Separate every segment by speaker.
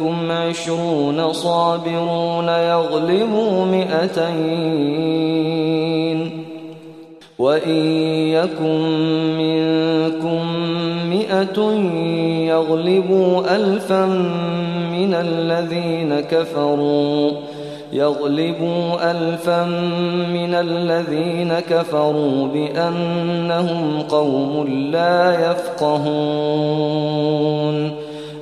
Speaker 1: منكم عشرون صابرون يغلبوا مئتين وإن يكن منكم مئة يغلبوا ألفا من الذين كفروا يغلبوا ألفا من الذين كفروا بأنهم قوم لا يفقهون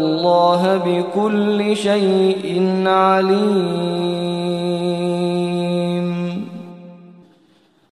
Speaker 1: الله بكل شيء عليم.